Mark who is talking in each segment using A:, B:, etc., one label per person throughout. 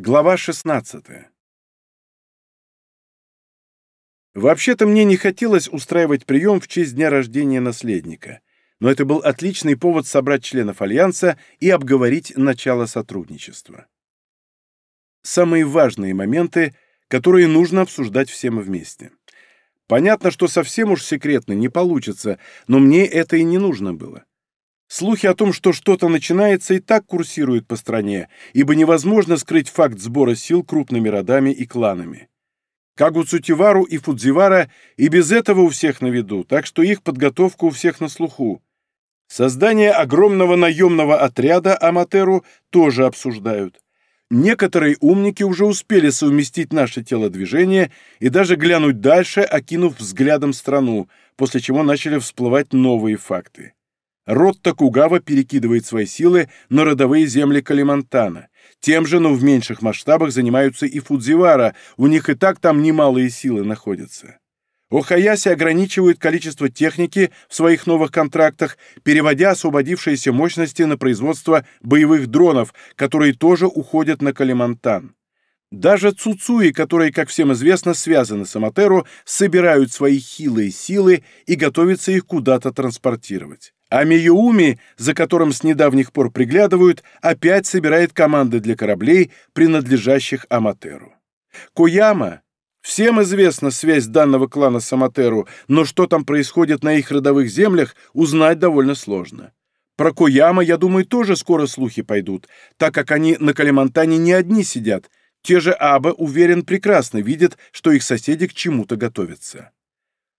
A: Глава 16 Вообще-то мне не хотелось устраивать прием в честь дня рождения наследника, но это был отличный повод собрать членов Альянса и обговорить начало сотрудничества. Самые важные моменты, которые нужно обсуждать всем вместе. Понятно, что совсем уж секретно не получится, но мне это и не нужно было. Слухи о том, что что-то начинается, и так курсируют по стране, ибо невозможно скрыть факт сбора сил крупными родами и кланами. Кагу Цутивару и Фудзивара и без этого у всех на виду, так что их подготовка у всех на слуху. Создание огромного наемного отряда Аматеру тоже обсуждают. Некоторые умники уже успели совместить наше телодвижение и даже глянуть дальше, окинув взглядом страну, после чего начали всплывать новые факты. Род Токугава перекидывает свои силы на родовые земли Калимантана. Тем же, но в меньших масштабах занимаются и Фудзивара, у них и так там немалые силы находятся. Охаяси ограничивает количество техники в своих новых контрактах, переводя освободившиеся мощности на производство боевых дронов, которые тоже уходят на Калимантан. Даже Цуцуи, которые, как всем известно, связаны с Аматеру, собирают свои хилые силы и готовятся их куда-то транспортировать. А Миюуми, за которым с недавних пор приглядывают, опять собирает команды для кораблей, принадлежащих Аматеру. Куяма. Всем известна связь данного клана с Аматеру, но что там происходит на их родовых землях, узнать довольно сложно. Про Куяма, я думаю, тоже скоро слухи пойдут, так как они на Калимантане не одни сидят. Те же Аба, уверен, прекрасно видят, что их соседи к чему-то готовятся.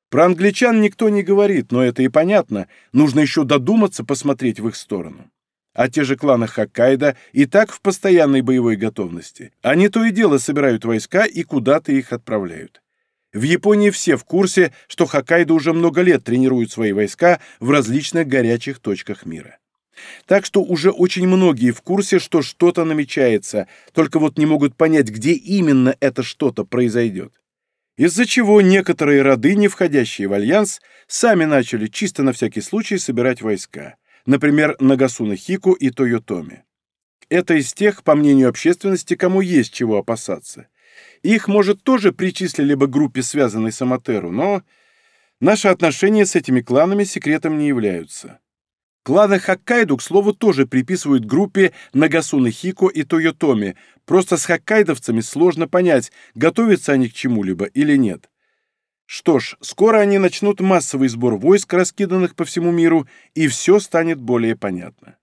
A: Про англичан никто не говорит, но это и понятно. Нужно еще додуматься посмотреть в их сторону. А те же кланы Хоккайдо и так в постоянной боевой готовности. Они то и дело собирают войска и куда-то их отправляют. В Японии все в курсе, что Хоккайдо уже много лет тренируют свои войска в различных горячих точках мира. Так что уже очень многие в курсе, что что-то намечается, только вот не могут понять, где именно это что-то произойдет из-за чего некоторые роды, не входящие в альянс, сами начали чисто на всякий случай собирать войска, например, Нагасуна Хику и Тойотоми. Это из тех, по мнению общественности, кому есть чего опасаться. Их, может, тоже причислили бы группе, связанной с Аматеру, но наши отношения с этими кланами секретом не являются. Кланы Хоккайдо, к слову, тоже приписывают группе Нагасуны Хико и Тойотоми, просто с хоккайдовцами сложно понять, готовятся они к чему-либо или нет. Что ж, скоро они начнут массовый сбор войск, раскиданных по всему миру, и все станет более понятно.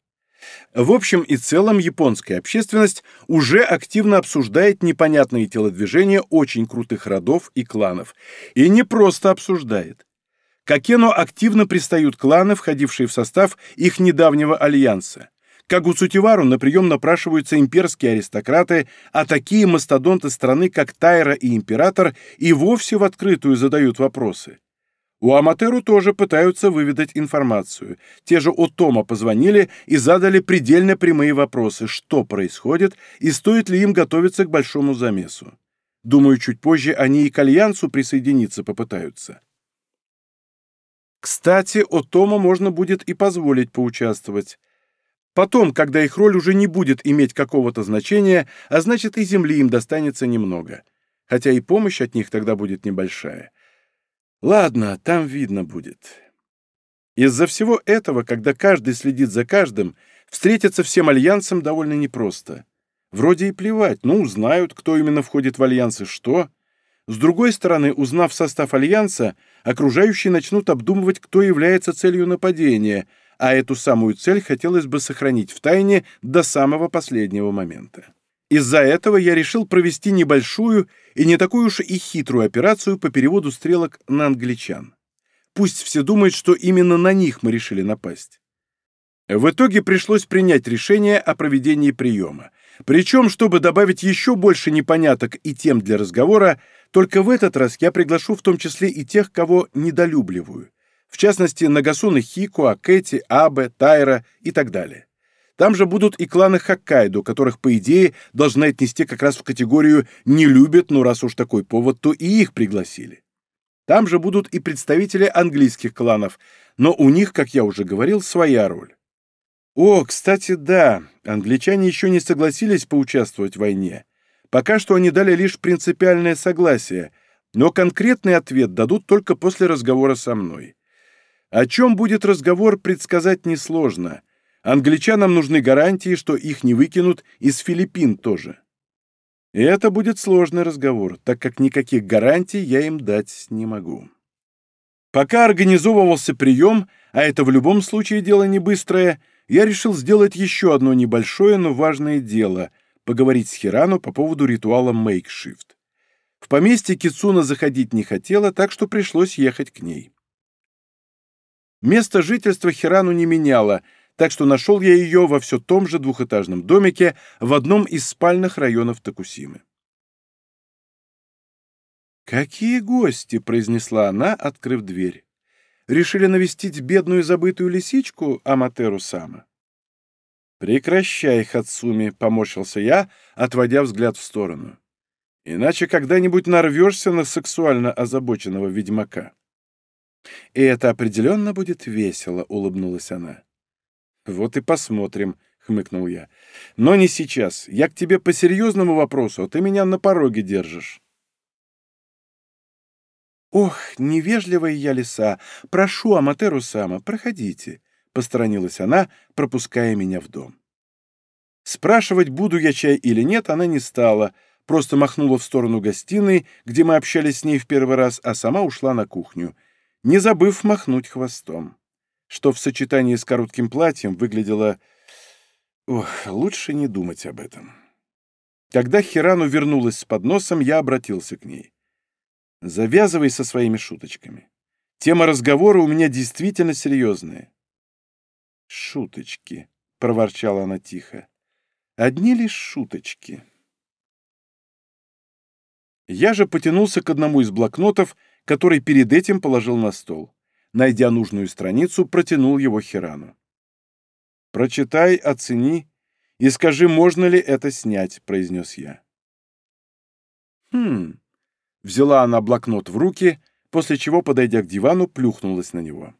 A: В общем и целом японская общественность уже активно обсуждает непонятные телодвижения очень крутых родов и кланов. И не просто обсуждает. К активно пристают кланы, входившие в состав их недавнего альянса. К Агуцутивару на прием напрашиваются имперские аристократы, а такие мастодонты страны, как Тайра и Император, и вовсе в открытую задают вопросы. У Аматеру тоже пытаются выведать информацию. Те же Отома позвонили и задали предельно прямые вопросы, что происходит и стоит ли им готовиться к большому замесу. Думаю, чуть позже они и к Альянсу присоединиться попытаются. Кстати, Отому можно будет и позволить поучаствовать. Потом, когда их роль уже не будет иметь какого-то значения, а значит и земли им достанется немного. Хотя и помощь от них тогда будет небольшая. Ладно, там видно будет. Из-за всего этого, когда каждый следит за каждым, встретиться всем альянсам довольно непросто. Вроде и плевать, ну, узнают, кто именно входит в альянс и что. С другой стороны, узнав состав альянса, окружающие начнут обдумывать, кто является целью нападения, а эту самую цель хотелось бы сохранить в тайне до самого последнего момента. Из-за этого я решил провести небольшую и не такую уж и хитрую операцию по переводу стрелок на англичан. Пусть все думают, что именно на них мы решили напасть. В итоге пришлось принять решение о проведении приема. Причем, чтобы добавить еще больше непоняток и тем для разговора, только в этот раз я приглашу в том числе и тех, кого недолюбливаю. В частности, Нагасуны Хико, Акэти, Абе, Тайра и так далее. Там же будут и кланы Хоккайдо, которых, по идее, должны отнести как раз в категорию «не любят, но раз уж такой повод, то и их пригласили». Там же будут и представители английских кланов, но у них, как я уже говорил, своя роль. О, кстати, да, англичане еще не согласились поучаствовать в войне. Пока что они дали лишь принципиальное согласие, но конкретный ответ дадут только после разговора со мной. О чем будет разговор, предсказать несложно. Англичанам нужны гарантии, что их не выкинут из Филиппин тоже. И это будет сложный разговор, так как никаких гарантий я им дать не могу. Пока организовывался прием, а это в любом случае дело не быстрое, я решил сделать еще одно небольшое, но важное дело — поговорить с Хирану по поводу ритуала Мейкшифт. В поместье Кицуна заходить не хотела, так что пришлось ехать к ней. Место жительства Хирану не меняло, так что нашел я ее во все том же двухэтажном домике в одном из спальных районов Токусимы. «Какие гости!» — произнесла она, открыв дверь. «Решили навестить бедную забытую лисичку Аматеру Сама?» «Прекращай, Хацуми!» — поморщился я, отводя взгляд в сторону. «Иначе когда-нибудь нарвешься на сексуально озабоченного ведьмака». «И это определенно будет весело», — улыбнулась она. «Вот и посмотрим», — хмыкнул я. «Но не сейчас. Я к тебе по серьезному вопросу, а ты меня на пороге держишь». «Ох, невежливая я лиса! Прошу, Аматеру Сама, проходите», — посторонилась она, пропуская меня в дом. Спрашивать, буду я чай или нет, она не стала, просто махнула в сторону гостиной, где мы общались с ней в первый раз, а сама ушла на кухню, не забыв махнуть хвостом что в сочетании с коротким платьем выглядело... Ох, лучше не думать об этом. Когда Хирану вернулась с подносом, я обратился к ней. «Завязывай со своими шуточками. Тема разговора у меня действительно серьезная». «Шуточки», — проворчала она тихо. «Одни лишь шуточки». Я же потянулся к одному из блокнотов, который перед этим положил на стол найдя нужную страницу, протянул его Хирану. «Прочитай, оцени и скажи, можно ли это снять», — произнес я. «Хм...» — взяла она блокнот в руки, после чего, подойдя к дивану, плюхнулась на него.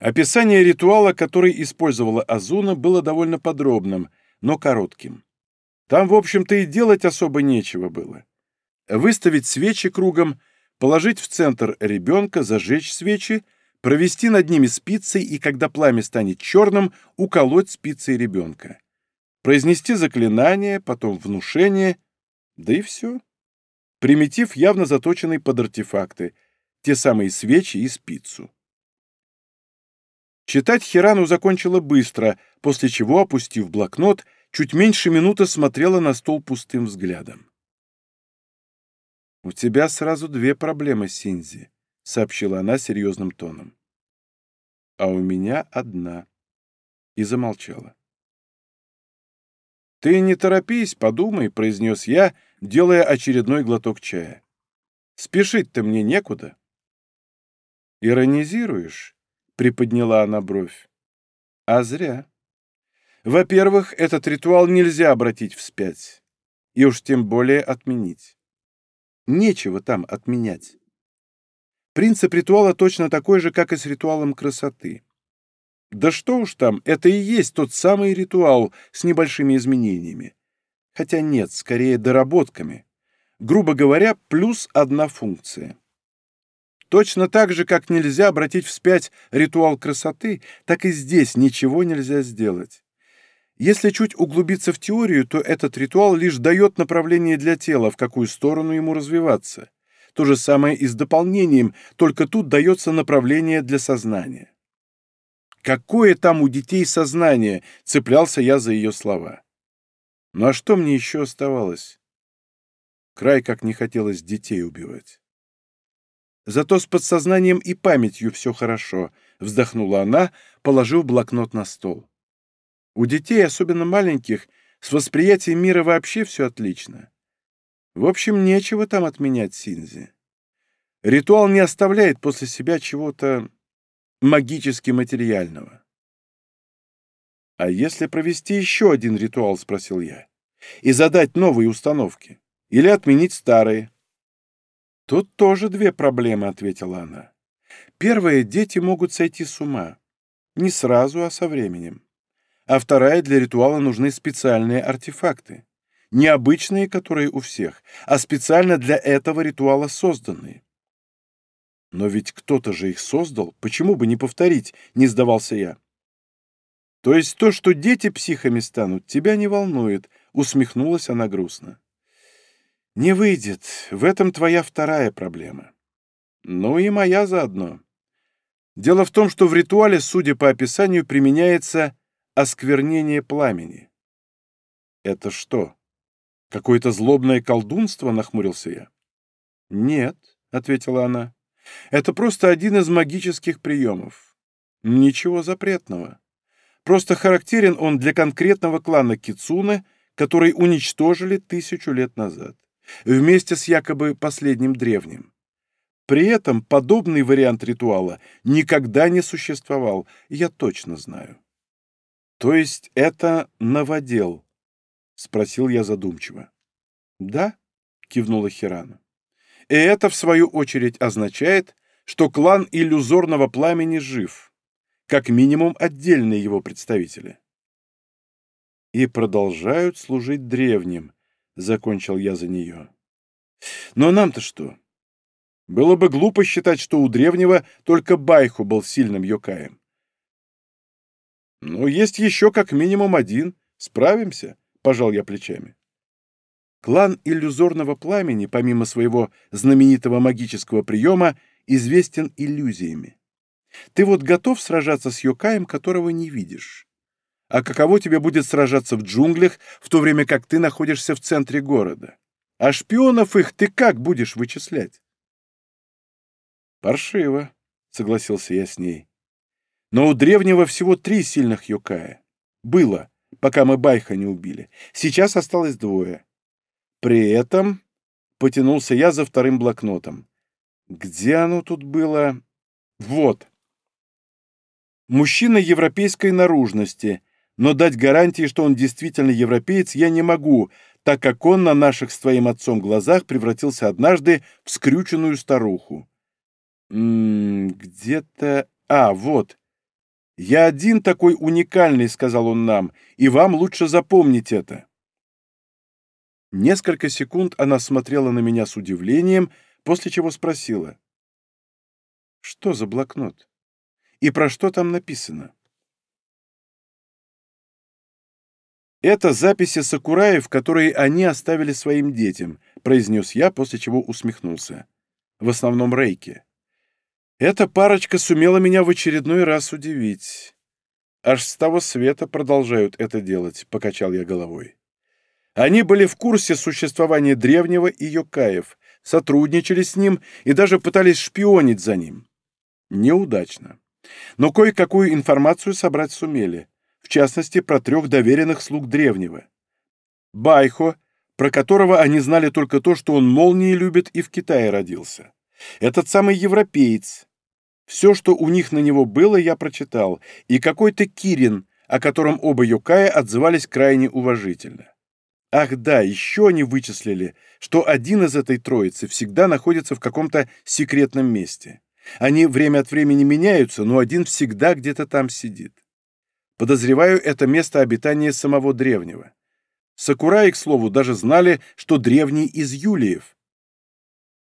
A: Описание ритуала, который использовала Азуна, было довольно подробным, но коротким. Там, в общем-то, и делать особо нечего было. Выставить свечи кругом — положить в центр ребенка, зажечь свечи, провести над ними спицей и, когда пламя станет черным, уколоть спицей ребенка. Произнести заклинание, потом внушение, да и все. Примитив, явно заточенный под артефакты, те самые свечи и спицу. Читать Хирану закончила быстро, после чего, опустив блокнот, чуть меньше минуты смотрела на стол пустым взглядом. «У тебя сразу две проблемы, Синзи», — сообщила она серьезным тоном. «А у меня одна». И замолчала. «Ты не торопись, подумай», — произнес я, делая очередной глоток чая. «Спешить-то мне некуда». «Иронизируешь?» — приподняла она бровь. «А зря. Во-первых, этот ритуал нельзя обратить вспять, и уж тем более отменить. Нечего там отменять. Принцип ритуала точно такой же, как и с ритуалом красоты. Да что уж там, это и есть тот самый ритуал с небольшими изменениями. Хотя нет, скорее доработками. Грубо говоря, плюс одна функция. Точно так же, как нельзя обратить вспять ритуал красоты, так и здесь ничего нельзя сделать. Если чуть углубиться в теорию, то этот ритуал лишь дает направление для тела, в какую сторону ему развиваться. То же самое и с дополнением, только тут дается направление для сознания. Какое там у детей сознание, цеплялся я за ее слова. Ну а что мне еще оставалось? Край как не хотелось детей убивать. Зато с подсознанием и памятью все хорошо, вздохнула она, положив блокнот на стол. У детей, особенно маленьких, с восприятием мира вообще все отлично. В общем, нечего там отменять Синзи. Ритуал не оставляет после себя чего-то магически материального. «А если провести еще один ритуал?» — спросил я. «И задать новые установки? Или отменить старые?» «Тут тоже две проблемы», — ответила она. «Первое — дети могут сойти с ума. Не сразу, а со временем а вторая для ритуала нужны специальные артефакты. необычные, которые у всех, а специально для этого ритуала созданные. Но ведь кто-то же их создал, почему бы не повторить, не сдавался я. То есть то, что дети психами станут, тебя не волнует, усмехнулась она грустно. Не выйдет, в этом твоя вторая проблема. Ну и моя заодно. Дело в том, что в ритуале, судя по описанию, применяется осквернение пламени. Это что? Какое-то злобное колдунство, нахмурился я. Нет, ответила она. Это просто один из магических приемов. Ничего запретного. Просто характерен он для конкретного клана Кицуны, который уничтожили тысячу лет назад, вместе с якобы последним древним. При этом подобный вариант ритуала никогда не существовал, я точно знаю. То есть это новодел? Спросил я задумчиво. Да, кивнула Хирана. И это, в свою очередь, означает, что клан иллюзорного пламени жив, как минимум отдельные его представители. И продолжают служить древним, закончил я за нее. Но нам-то что? Было бы глупо считать, что у древнего только Байху был сильным йокаем. «Ну, есть еще как минимум один. Справимся», — пожал я плечами. Клан иллюзорного пламени, помимо своего знаменитого магического приема, известен иллюзиями. Ты вот готов сражаться с Йокаем, которого не видишь. А каково тебе будет сражаться в джунглях, в то время как ты находишься в центре города? А шпионов их ты как будешь вычислять? «Паршиво», — согласился я с ней. «Но у древнего всего три сильных Йокая. Было, пока мы Байха не убили. Сейчас осталось двое. При этом потянулся я за вторым блокнотом. Где оно тут было? Вот. Мужчина европейской наружности, но дать гарантии, что он действительно европеец, я не могу, так как он на наших с твоим отцом глазах превратился однажды в скрюченную старуху. «Где-то... А, вот. Я один такой уникальный», — сказал он нам, — «и вам лучше запомнить это». Несколько секунд она смотрела на меня с удивлением, после чего спросила. «Что за блокнот? И про что там написано?» «Это записи Сакураев, которые они оставили своим детям», — произнес я, после чего усмехнулся. «В основном Рейки. Эта парочка сумела меня в очередной раз удивить. Аж с того света продолжают это делать, покачал я головой. Они были в курсе существования древнего и Йокаев, сотрудничали с ним и даже пытались шпионить за ним. Неудачно. Но кое-какую информацию собрать сумели, в частности, про трех доверенных слуг древнего. Байхо, про которого они знали только то, что он молнии любит и в Китае родился. Этот самый европеец. Все, что у них на него было, я прочитал, и какой-то Кирин, о котором оба Юкая отзывались крайне уважительно. Ах да, еще они вычислили, что один из этой троицы всегда находится в каком-то секретном месте. Они время от времени меняются, но один всегда где-то там сидит. Подозреваю, это место обитания самого древнего. Сакураи, к слову, даже знали, что древний из Юлиев.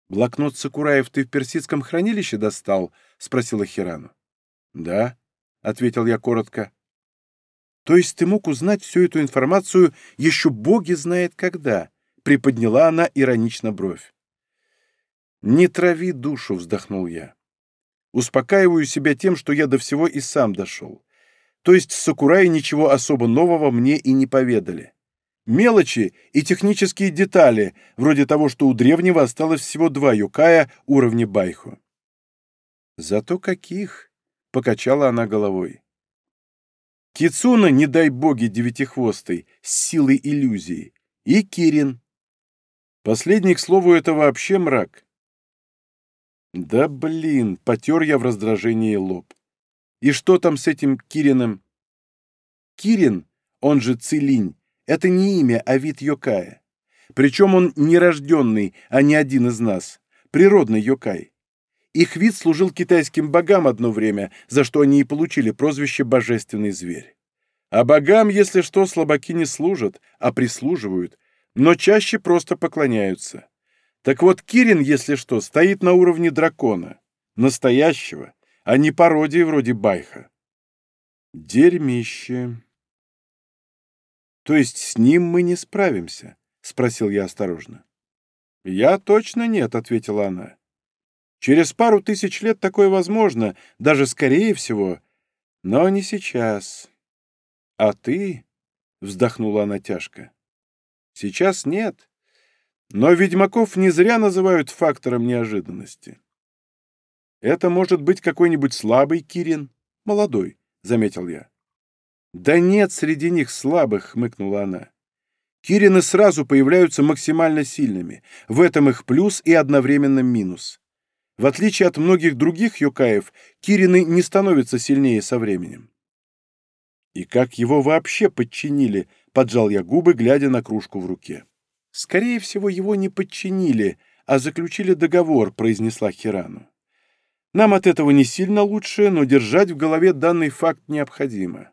A: «Блокнот Сакураев ты в персидском хранилище достал?» — спросила Хирану. «Да», — ответил я коротко. «То есть ты мог узнать всю эту информацию еще боги знает когда?» — приподняла она иронично бровь. «Не трави душу», — вздохнул я. «Успокаиваю себя тем, что я до всего и сам дошел. То есть Сакураи ничего особо нового мне и не поведали. Мелочи и технические детали, вроде того, что у древнего осталось всего два юкая уровня байху. «Зато каких?» — покачала она головой. Кицуна, не дай боги, девятихвостый, с силой иллюзии, и Кирин. Последний, к слову, это вообще мрак. Да блин, потер я в раздражении лоб. И что там с этим Кирином? Кирин, он же Цилинь, это не имя, а вид Йокая. Причем он нерожденный, а не один из нас. Природный Йокай. Их вид служил китайским богам одно время, за что они и получили прозвище «божественный зверь». А богам, если что, слабаки не служат, а прислуживают, но чаще просто поклоняются. Так вот, Кирин, если что, стоит на уровне дракона. Настоящего, а не пародии вроде Байха. Дерьмище. То есть с ним мы не справимся? Спросил я осторожно. Я точно нет, ответила она. Через пару тысяч лет такое возможно, даже скорее всего, но не сейчас. А ты, вздохнула она тяжко, сейчас нет. Но ведьмаков не зря называют фактором неожиданности. Это может быть какой-нибудь слабый Кирин, молодой, заметил я. Да нет среди них слабых, хмыкнула она. Кирины сразу появляются максимально сильными. В этом их плюс и одновременно минус. В отличие от многих других юкаев, Кирины не становятся сильнее со временем. И как его вообще подчинили, поджал я губы, глядя на кружку в руке. Скорее всего, его не подчинили, а заключили договор, произнесла Хирану. Нам от этого не сильно лучше, но держать в голове данный факт необходимо.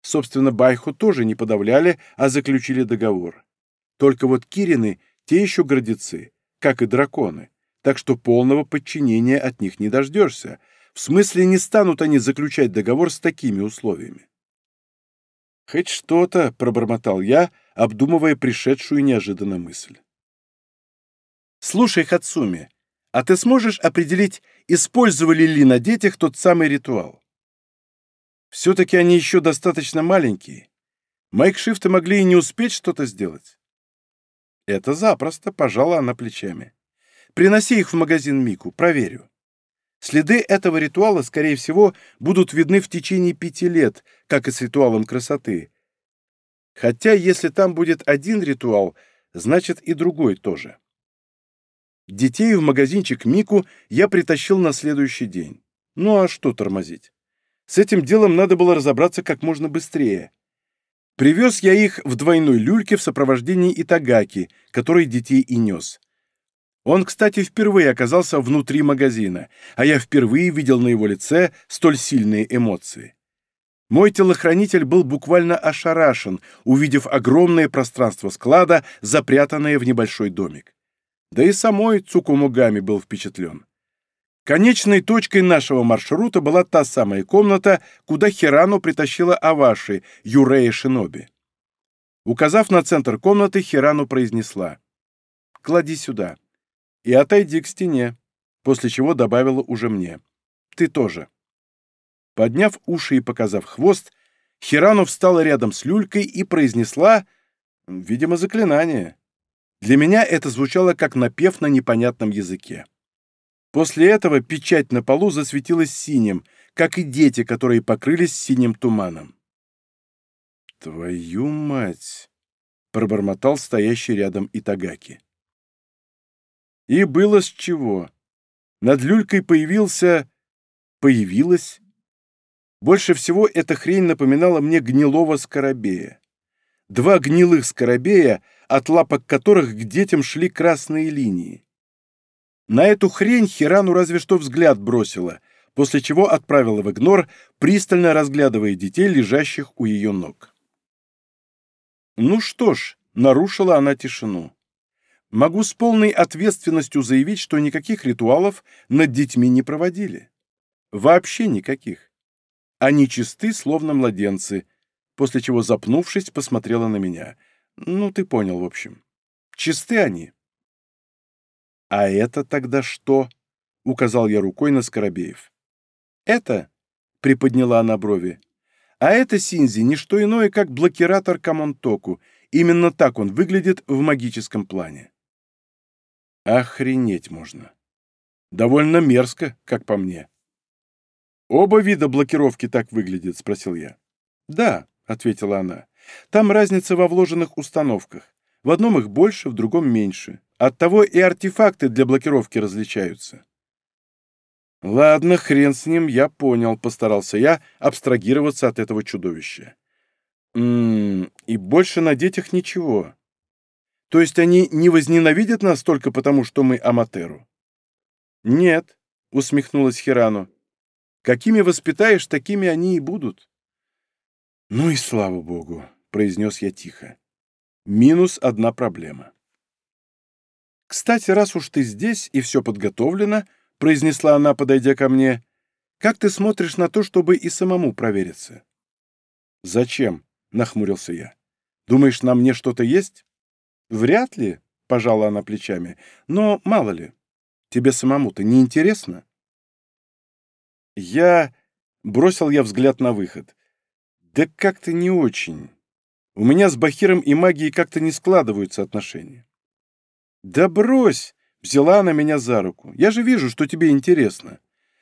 A: Собственно, Байху тоже не подавляли, а заключили договор. Только вот Кирины — те еще гордецы, как и драконы так что полного подчинения от них не дождешься. В смысле, не станут они заключать договор с такими условиями. «Хоть что-то», — пробормотал я, обдумывая пришедшую неожиданно мысль. «Слушай, Хацуми, а ты сможешь определить, использовали ли на детях тот самый ритуал? Все-таки они еще достаточно маленькие. Майкшифты могли и не успеть что-то сделать». «Это запросто», — пожала она плечами. Приноси их в магазин Мику, проверю. Следы этого ритуала, скорее всего, будут видны в течение пяти лет, как и с ритуалом красоты. Хотя, если там будет один ритуал, значит и другой тоже. Детей в магазинчик Мику я притащил на следующий день. Ну а что тормозить? С этим делом надо было разобраться как можно быстрее. Привез я их в двойной люльке в сопровождении Итагаки, который детей и нес. Он, кстати, впервые оказался внутри магазина, а я впервые видел на его лице столь сильные эмоции. Мой телохранитель был буквально ошарашен, увидев огромное пространство склада, запрятанное в небольшой домик. Да и самой Цукумугами был впечатлен. Конечной точкой нашего маршрута была та самая комната, куда Хирану притащила Аваши, Юрея Шиноби. Указав на центр комнаты, Хирану произнесла «Клади сюда» и отойди к стене», после чего добавила уже мне. «Ты тоже». Подняв уши и показав хвост, Хирану встала рядом с люлькой и произнесла, видимо, заклинание. Для меня это звучало как напев на непонятном языке. После этого печать на полу засветилась синим, как и дети, которые покрылись синим туманом. «Твою мать!» — пробормотал стоящий рядом Итагаки. И было с чего. Над люлькой появился... Появилась... Больше всего эта хрень напоминала мне гнилого скоробея. Два гнилых скоробея, от лапок которых к детям шли красные линии. На эту хрень Хирану разве что взгляд бросила, после чего отправила в игнор, пристально разглядывая детей, лежащих у ее ног. Ну что ж, нарушила она тишину. Могу с полной ответственностью заявить, что никаких ритуалов над детьми не проводили. Вообще никаких. Они чисты, словно младенцы, после чего, запнувшись, посмотрела на меня. Ну, ты понял, в общем. Чисты они. «А это тогда что?» — указал я рукой на Скоробеев. «Это?» — приподняла она брови. «А это, Синзи, не что иное, как блокиратор Камонтоку. Именно так он выглядит в магическом плане». Охренеть можно. Довольно мерзко, как по мне. «Оба вида блокировки так выглядят?» — спросил я. «Да», — ответила она. «Там разница во вложенных установках. В одном их больше, в другом меньше. Оттого и артефакты для блокировки различаются». «Ладно, хрен с ним, я понял», — постарался я абстрагироваться от этого чудовища. «М «М-м, -м, и больше на детях ничего. То есть они не возненавидят нас только потому, что мы Аматеру? Нет, усмехнулась Хирану. Какими воспитаешь, такими они и будут. Ну и слава богу, произнес я тихо. Минус одна проблема. «Кстати, раз уж ты здесь и все подготовлено», — произнесла она, подойдя ко мне, — «как ты смотришь на то, чтобы и самому провериться?» «Зачем?» — нахмурился я. «Думаешь, на мне что-то есть?» «Вряд ли», — пожала она плечами, — «но мало ли. Тебе самому-то не интересно?» Я... Бросил я взгляд на выход. «Да как-то не очень. У меня с Бахиром и магией как-то не складываются отношения». «Да брось!» — взяла она меня за руку. «Я же вижу, что тебе интересно.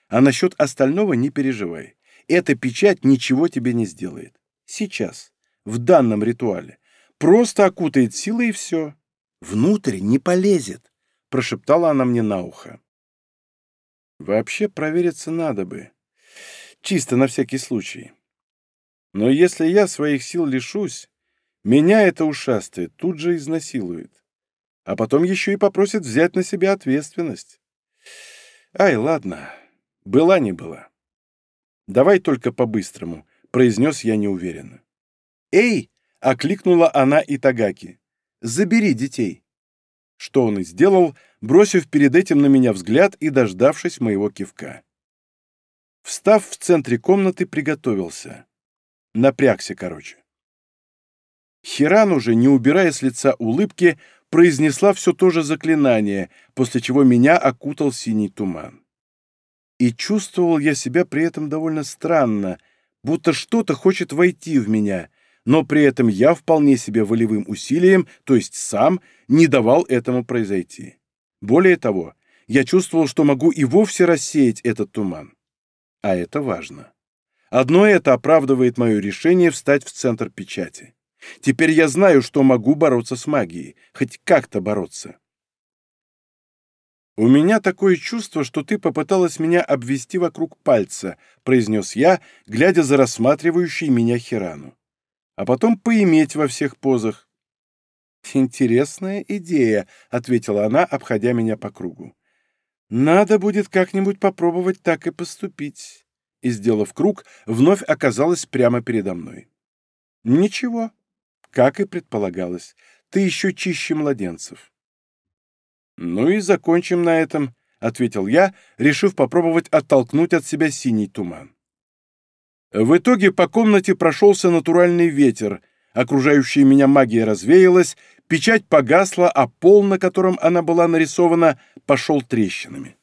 A: А насчет остального не переживай. Эта печать ничего тебе не сделает. Сейчас, в данном ритуале. Просто окутает силой и все. Внутрь не полезет», — прошептала она мне на ухо. «Вообще провериться надо бы. Чисто на всякий случай. Но если я своих сил лишусь, меня это ушастое тут же изнасилует а потом еще и попросит взять на себя ответственность. Ай, ладно, была не была. Давай только по-быстрому, произнес я неуверенно. Эй! окликнула она Итагаки. Забери детей. Что он и сделал, бросив перед этим на меня взгляд и дождавшись моего кивка. Встав в центре комнаты, приготовился. Напрягся, короче. Хиран уже, не убирая с лица улыбки, произнесла все то же заклинание, после чего меня окутал синий туман. И чувствовал я себя при этом довольно странно, будто что-то хочет войти в меня, но при этом я вполне себе волевым усилием, то есть сам, не давал этому произойти. Более того, я чувствовал, что могу и вовсе рассеять этот туман. А это важно. Одно это оправдывает мое решение встать в центр печати. Теперь я знаю, что могу бороться с магией, хоть как-то бороться. «У меня такое чувство, что ты попыталась меня обвести вокруг пальца», — произнес я, глядя за рассматривающей меня Хирану. «А потом поиметь во всех позах». «Интересная идея», — ответила она, обходя меня по кругу. «Надо будет как-нибудь попробовать так и поступить». И, сделав круг, вновь оказалась прямо передо мной. «Ничего, как и предполагалось, ты еще чище младенцев. «Ну и закончим на этом», — ответил я, решив попробовать оттолкнуть от себя синий туман. В итоге по комнате прошелся натуральный ветер, окружающая меня магия развеялась, печать погасла, а пол, на котором она была нарисована, пошел трещинами.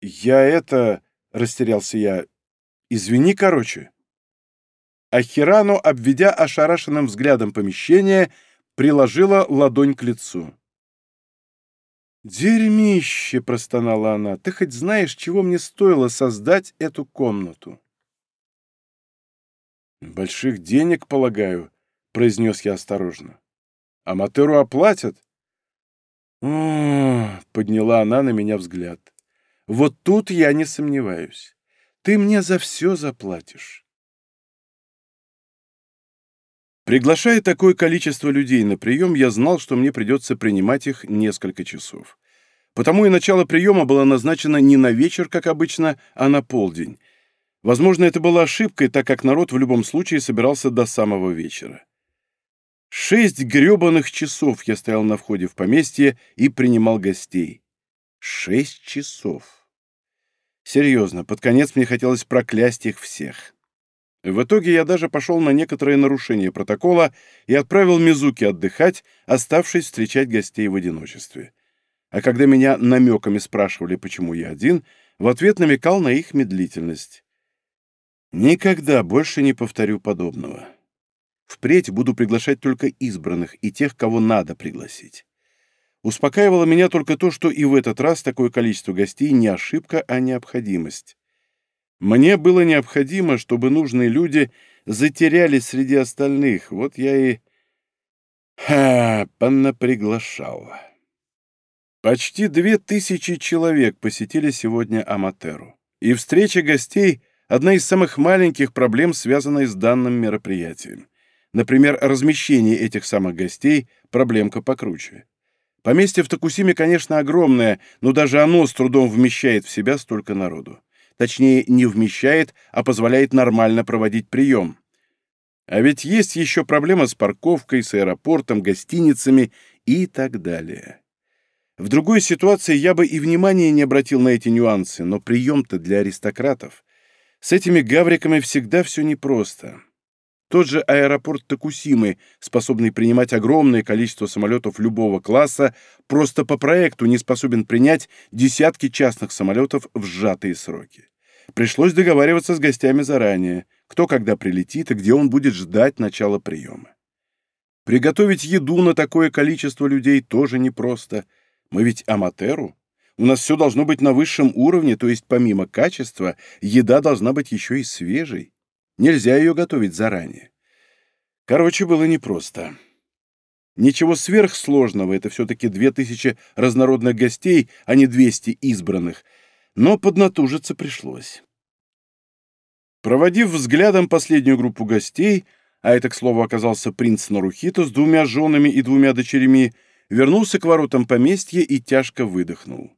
A: «Я это...» — растерялся я. «Извини, короче». Ахирану, обведя ошарашенным взглядом помещение, приложила ладонь к лицу. «Дерьмище!» — простонала она. «Ты хоть знаешь, чего мне стоило создать эту комнату?» «Больших денег, полагаю», — произнес я осторожно. «Аматеру оплатят?» «О, — подняла она на меня взгляд. — Вот тут я не сомневаюсь. Ты мне за все заплатишь. Приглашая такое количество людей на прием, я знал, что мне придется принимать их несколько часов. Потому и начало приема было назначено не на вечер, как обычно, а на полдень. Возможно, это была ошибкой, так как народ в любом случае собирался до самого вечера. Шесть гребаных часов я стоял на входе в поместье и принимал гостей. Шесть часов. Серьезно, под конец мне хотелось проклясть их всех. В итоге я даже пошел на некоторые нарушения протокола и отправил Мизуки отдыхать, оставшись встречать гостей в одиночестве. А когда меня намеками спрашивали, почему я один, в ответ намекал на их медлительность. Никогда больше не повторю подобного. Впредь буду приглашать только избранных и тех, кого надо пригласить. Успокаивало меня только то, что и в этот раз такое количество гостей не ошибка, а необходимость. Мне было необходимо, чтобы нужные люди затерялись среди остальных. Вот я и... Ха, понаприглашал. Почти две тысячи человек посетили сегодня Аматеру. И встреча гостей — одна из самых маленьких проблем, связанная с данным мероприятием. Например, размещение этих самых гостей — проблемка покруче. Поместье в Токусиме, конечно, огромное, но даже оно с трудом вмещает в себя столько народу. Точнее, не вмещает, а позволяет нормально проводить прием. А ведь есть еще проблема с парковкой, с аэропортом, гостиницами и так далее. В другой ситуации я бы и внимания не обратил на эти нюансы, но прием-то для аристократов. С этими гавриками всегда все непросто. Тот же аэропорт Токусимы, способный принимать огромное количество самолетов любого класса, просто по проекту не способен принять десятки частных самолетов в сжатые сроки. Пришлось договариваться с гостями заранее, кто когда прилетит и где он будет ждать начала приема. Приготовить еду на такое количество людей тоже непросто. Мы ведь аматеру. У нас все должно быть на высшем уровне, то есть помимо качества, еда должна быть еще и свежей. Нельзя ее готовить заранее. Короче, было непросто. Ничего сверхсложного, это все-таки две тысячи разнородных гостей, а не двести избранных, но поднатужиться пришлось. Проводив взглядом последнюю группу гостей, а это, к слову, оказался принц Нарухито с двумя женами и двумя дочерями, вернулся к воротам поместья и тяжко выдохнул.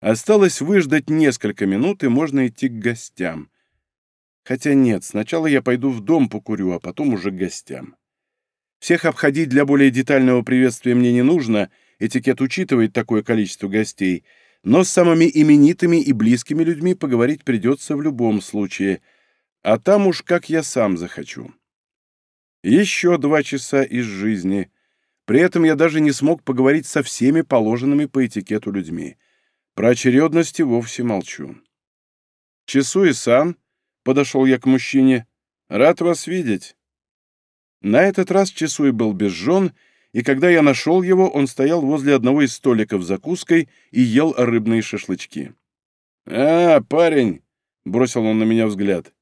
A: Осталось выждать несколько минут, и можно идти к гостям. Хотя нет, сначала я пойду в дом покурю, а потом уже к гостям. Всех обходить для более детального приветствия мне не нужно, этикет учитывает такое количество гостей, но с самыми именитыми и близкими людьми поговорить придется в любом случае, а там уж как я сам захочу. Еще два часа из жизни. При этом я даже не смог поговорить со всеми положенными по этикету людьми. Про очередности вовсе молчу. Часу и сан Подошел я к мужчине. «Рад вас видеть». На этот раз Чесуй был без жен, и когда я нашел его, он стоял возле одного из столиков с закуской и ел рыбные шашлычки. «А, парень!» — бросил он на меня взгляд.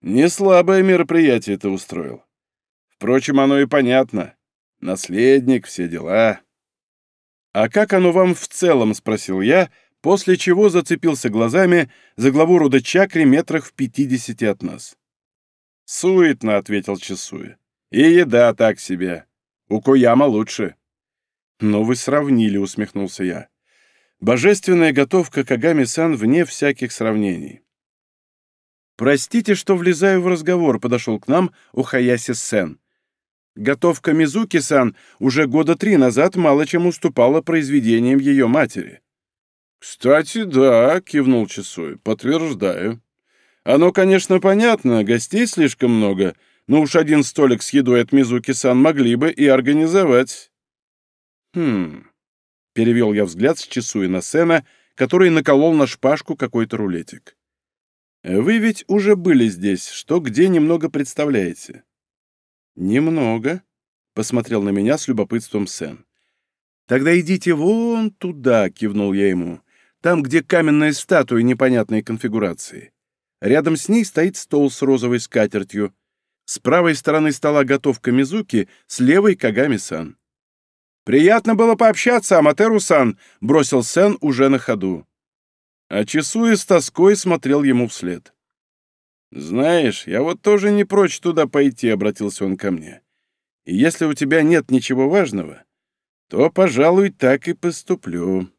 A: «Не слабое мероприятие ты устроил. Впрочем, оно и понятно. Наследник, все дела». «А как оно вам в целом?» — спросил я, после чего зацепился глазами за главу рода чакри метрах в пятидесяти от нас. «Суетно», — ответил Чесуя. «И еда так себе. У Кояма лучше». «Но вы сравнили», — усмехнулся я. «Божественная готовка Кагами-сан вне всяких сравнений». «Простите, что влезаю в разговор», — подошел к нам Ухаяси-сен. Готовка Мизуки-сан уже года три назад мало чем уступала произведениям ее матери. «Кстати, да», — кивнул Часой, — «подтверждаю. Оно, конечно, понятно, гостей слишком много, но уж один столик с едой от Мизуки-сан могли бы и организовать». «Хм...» — перевел я взгляд с Часуи на Сена, который наколол на шпажку какой-то рулетик. «Вы ведь уже были здесь, что где немного представляете?» «Немного», — посмотрел на меня с любопытством Сен. «Тогда идите вон туда», — кивнул я ему. Там, где каменная статуя непонятной конфигурации. Рядом с ней стоит стол с розовой скатертью. С правой стороны стола готовка Мизуки, с левой — Кагами-сан. «Приятно было пообщаться, Аматеру-сан!» — бросил Сен уже на ходу. А Чесуя с тоской смотрел ему вслед. «Знаешь, я вот тоже не прочь туда пойти», — обратился он ко мне. «И если у тебя нет ничего важного, то, пожалуй, так и поступлю».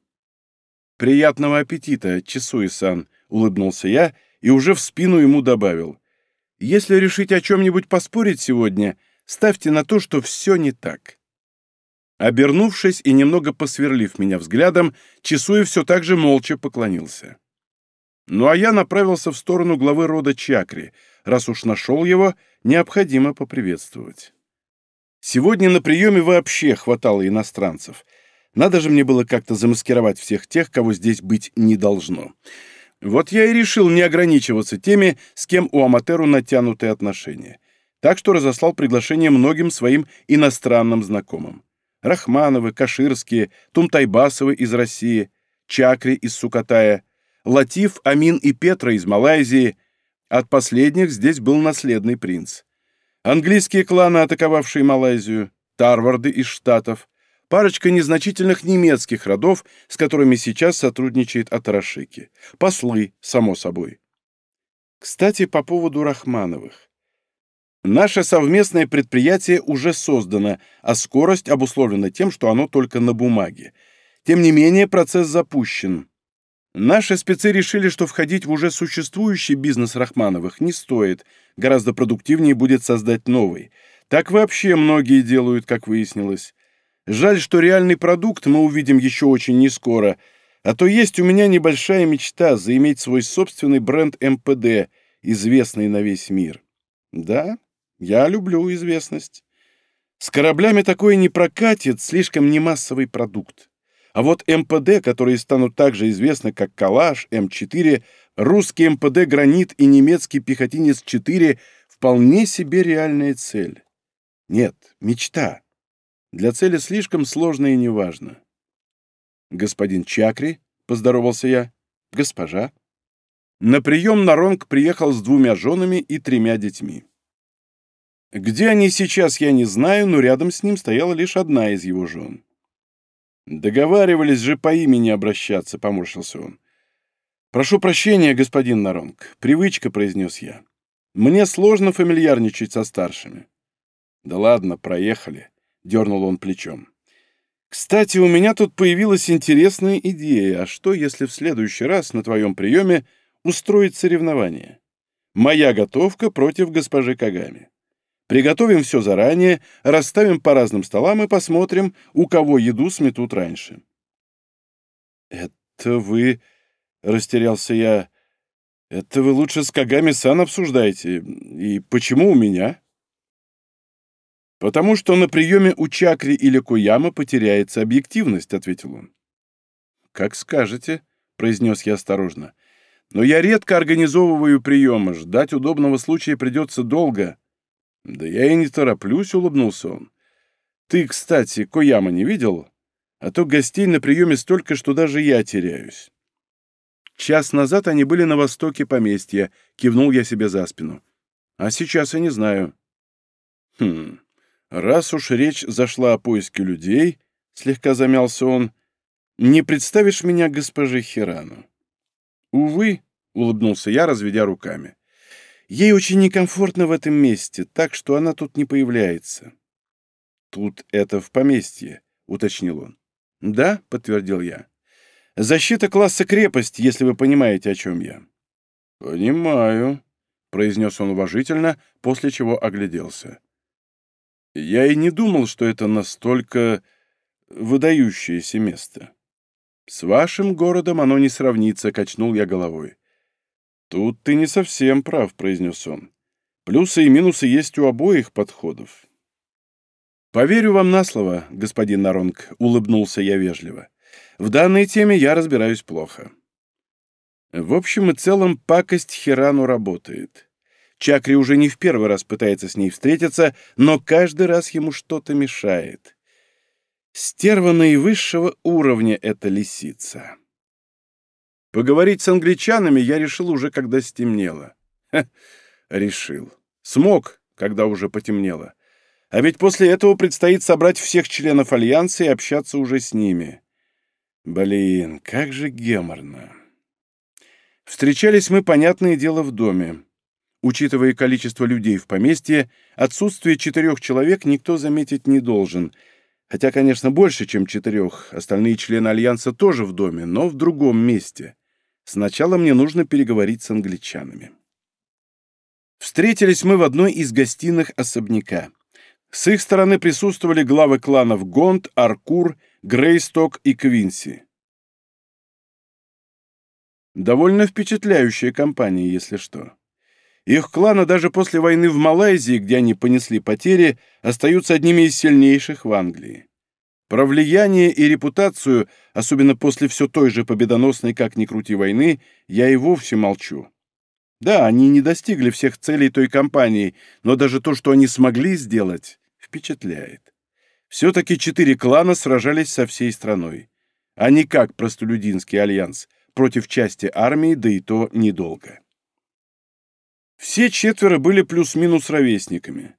A: «Приятного аппетита, Чесуи-сан», — улыбнулся я и уже в спину ему добавил. «Если решить о чем-нибудь поспорить сегодня, ставьте на то, что все не так». Обернувшись и немного посверлив меня взглядом, Чесуи все так же молча поклонился. Ну а я направился в сторону главы рода Чакри. Раз уж нашел его, необходимо поприветствовать. Сегодня на приеме вообще хватало иностранцев — надо же мне было как-то замаскировать всех тех, кого здесь быть не должно. Вот я и решил не ограничиваться теми, с кем у Аматеру натянутые отношения. Так что разослал приглашение многим своим иностранным знакомым. Рахмановы, Каширские, Тумтайбасовы из России, Чакри из Сукатая, Латиф, Амин и Петра из Малайзии. От последних здесь был наследный принц. Английские кланы, атаковавшие Малайзию, Тарварды из Штатов, парочка незначительных немецких родов, с которыми сейчас сотрудничает Атарашики. Послы, само собой. Кстати, по поводу Рахмановых. Наше совместное предприятие уже создано, а скорость обусловлена тем, что оно только на бумаге. Тем не менее, процесс запущен. Наши спецы решили, что входить в уже существующий бизнес Рахмановых не стоит, гораздо продуктивнее будет создать новый. Так вообще многие делают, как выяснилось. Жаль, что реальный продукт мы увидим еще очень нескоро, а то есть у меня небольшая мечта заиметь свой собственный бренд МПД, известный на весь мир. Да, я люблю известность. С кораблями такое не прокатит, слишком немассовый продукт. А вот МПД, которые станут также известны, как Калаш, М4, русский МПД «Гранит» и немецкий пехотинец-4 — вполне себе реальная цель. Нет, мечта. Для цели слишком сложно и неважно. «Господин Чакри», — поздоровался я, — «госпожа». На прием Наронг приехал с двумя женами и тремя детьми. Где они сейчас, я не знаю, но рядом с ним стояла лишь одна из его жен. «Договаривались же по имени обращаться», — поморщился он. «Прошу прощения, господин Наронг. Привычка», — произнес я. «Мне сложно фамильярничать со старшими». «Да ладно, проехали», — дернул он плечом. «Кстати, у меня тут появилась интересная идея. А что, если в следующий раз на твоем приеме устроить соревнование? Моя готовка против госпожи Кагами. Приготовим все заранее, расставим по разным столам и посмотрим, у кого еду сметут раньше». «Это вы...» — растерялся я. «Это вы лучше с Кагами-сан обсуждаете. И почему у меня?» «Потому что на приеме у Чакри или Куяма потеряется объективность», — ответил он. «Как скажете», — произнес я осторожно. «Но я редко организовываю приемы. Ждать удобного случая придется долго». «Да я и не тороплюсь», — улыбнулся он. «Ты, кстати, Кояма не видел? А то гостей на приеме столько, что даже я теряюсь». «Час назад они были на востоке поместья», — кивнул я себе за спину. «А сейчас я не знаю». «Хм, раз уж речь зашла о поиске людей», — слегка замялся он, — «не представишь меня госпоже Хирану?» «Увы», — улыбнулся я, разведя руками. Ей очень некомфортно в этом месте, так что она тут не появляется. Тут это в поместье, уточнил он. Да, подтвердил я. Защита класса крепость, если вы понимаете, о чем я. Понимаю, произнес он уважительно, после чего огляделся. Я и не думал, что это настолько выдающееся место. С вашим городом оно не сравнится, качнул я головой. «Тут ты не совсем прав», — произнес он. «Плюсы и минусы есть у обоих подходов». «Поверю вам на слово, господин Наронг», — улыбнулся я вежливо. «В данной теме я разбираюсь плохо». В общем и целом пакость Хирану работает. Чакри уже не в первый раз пытается с ней встретиться, но каждый раз ему что-то мешает. Стерва наивысшего уровня — это лисица. Поговорить с англичанами я решил уже, когда стемнело. Ха, решил. Смог, когда уже потемнело. А ведь после этого предстоит собрать всех членов Альянса и общаться уже с ними. Блин, как же геморно. Встречались мы, понятное дело, в доме. Учитывая количество людей в поместье, отсутствие четырех человек никто заметить не должен. Хотя, конечно, больше, чем четырех. Остальные члены Альянса тоже в доме, но в другом месте. Сначала мне нужно переговорить с англичанами. Встретились мы в одной из гостиных особняка. С их стороны присутствовали главы кланов Гонд, Аркур, Грейсток и Квинси. Довольно впечатляющая компания, если что. Их кланы даже после войны в Малайзии, где они понесли потери, остаются одними из сильнейших в Англии. Про влияние и репутацию, особенно после все той же победоносной, как ни крути, войны, я и вовсе молчу. Да, они не достигли всех целей той кампании, но даже то, что они смогли сделать, впечатляет. Все-таки четыре клана сражались со всей страной, а не как простолюдинский альянс, против части армии, да и то недолго. Все четверо были плюс-минус ровесниками.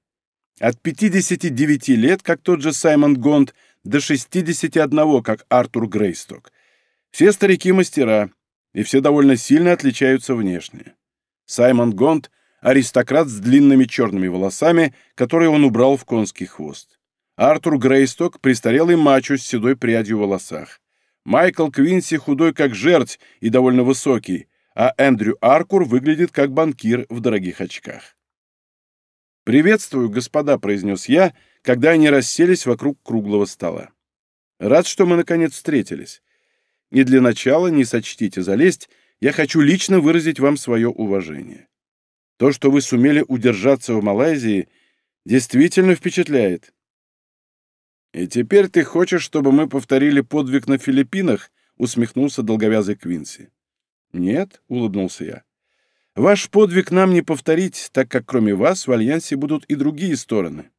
A: От 59 лет, как тот же Саймон Гонд, до 61, как Артур Грейсток. Все старики-мастера, и все довольно сильно отличаются внешне. Саймон Гонд — аристократ с длинными черными волосами, которые он убрал в конский хвост. Артур Грейсток — престарелый мачо с седой прядью в волосах. Майкл Квинси худой как жерть и довольно высокий, а Эндрю Аркур выглядит как банкир в дорогих очках. «Приветствую, господа», — произнес я, когда они расселись вокруг круглого стола. «Рад, что мы, наконец, встретились. И для начала, не сочтите залезть, я хочу лично выразить вам свое уважение. То, что вы сумели удержаться в Малайзии, действительно впечатляет. «И теперь ты хочешь, чтобы мы повторили подвиг на Филиппинах?» — усмехнулся долговязый Квинси. «Нет», — улыбнулся я. «Ваш подвиг нам не повторить, так как кроме вас в Альянсе будут и другие стороны.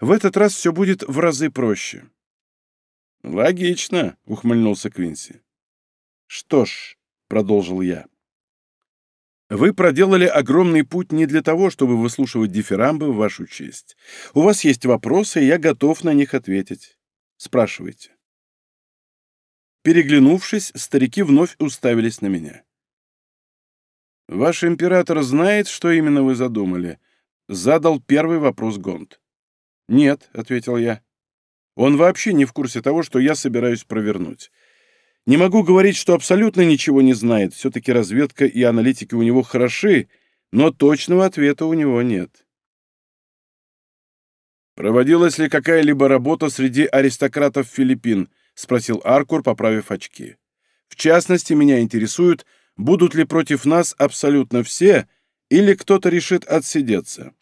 A: В этот раз все будет в разы проще». «Логично», — ухмыльнулся Квинси. «Что ж», — продолжил я, — «вы проделали огромный путь не для того, чтобы выслушивать дифирамбы в вашу честь. У вас есть вопросы, и я готов на них ответить. Спрашивайте». Переглянувшись, старики вновь уставились на меня. «Ваш император знает, что именно вы задумали?» — задал первый вопрос Гонт. «Нет», — ответил я. «Он вообще не в курсе того, что я собираюсь провернуть. Не могу говорить, что абсолютно ничего не знает, все-таки разведка и аналитики у него хороши, но точного ответа у него нет». «Проводилась ли какая-либо работа среди аристократов Филиппин?» — спросил Аркур, поправив очки. «В частности, меня интересует, будут ли против нас абсолютно все, или кто-то решит отсидеться.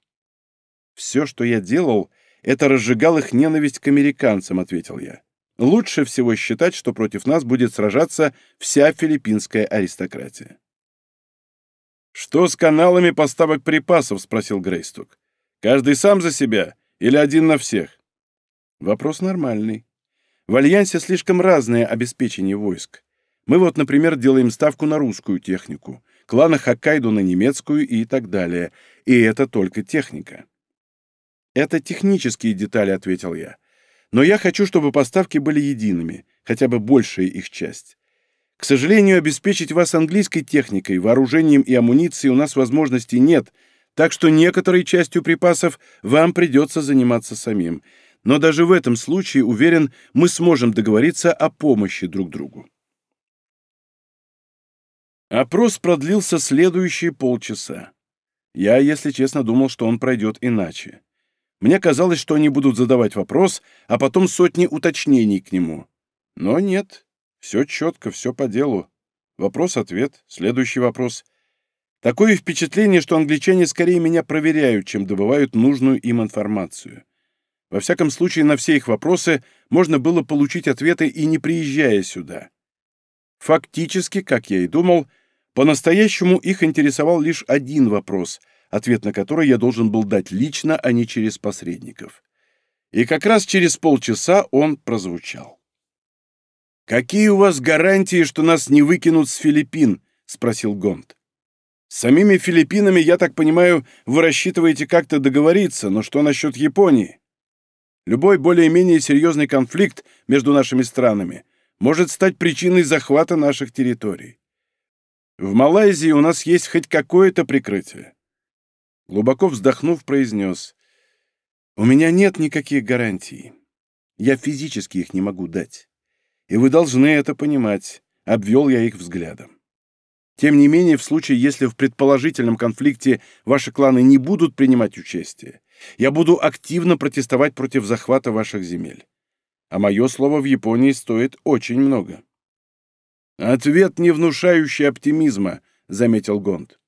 A: «Все, что я делал, это разжигал их ненависть к американцам», — ответил я. «Лучше всего считать, что против нас будет сражаться вся филиппинская аристократия». «Что с каналами поставок припасов?» — спросил Грейстук. «Каждый сам за себя или один на всех?» Вопрос нормальный. В Альянсе слишком разное обеспечение войск. Мы вот, например, делаем ставку на русскую технику, клана Хоккайдо на немецкую и так далее. И это только техника. «Это технические детали», — ответил я. «Но я хочу, чтобы поставки были едиными, хотя бы большая их часть. К сожалению, обеспечить вас английской техникой, вооружением и амуницией у нас возможностей нет, так что некоторой частью припасов вам придется заниматься самим. Но даже в этом случае, уверен, мы сможем договориться о помощи друг другу. Опрос продлился следующие полчаса. Я, если честно, думал, что он пройдет иначе. Мне казалось, что они будут задавать вопрос, а потом сотни уточнений к нему. Но нет, все четко, все по делу. Вопрос-ответ, следующий вопрос. Такое впечатление, что англичане скорее меня проверяют, чем добывают нужную им информацию. Во всяком случае, на все их вопросы можно было получить ответы и не приезжая сюда. Фактически, как я и думал, по-настоящему их интересовал лишь один вопрос, ответ на который я должен был дать лично, а не через посредников. И как раз через полчаса он прозвучал. «Какие у вас гарантии, что нас не выкинут с Филиппин?» — спросил Гонт. «С самими Филиппинами, я так понимаю, вы рассчитываете как-то договориться, но что насчет Японии? Любой более-менее серьезный конфликт между нашими странами — может стать причиной захвата наших территорий. В Малайзии у нас есть хоть какое-то прикрытие. Глубоко вздохнув, произнес, «У меня нет никаких гарантий. Я физически их не могу дать. И вы должны это понимать», — обвел я их взглядом. Тем не менее, в случае, если в предположительном конфликте ваши кланы не будут принимать участие, я буду активно протестовать против захвата ваших земель а мое слово в Японии стоит очень много. «Ответ, не внушающий оптимизма», — заметил Гонд.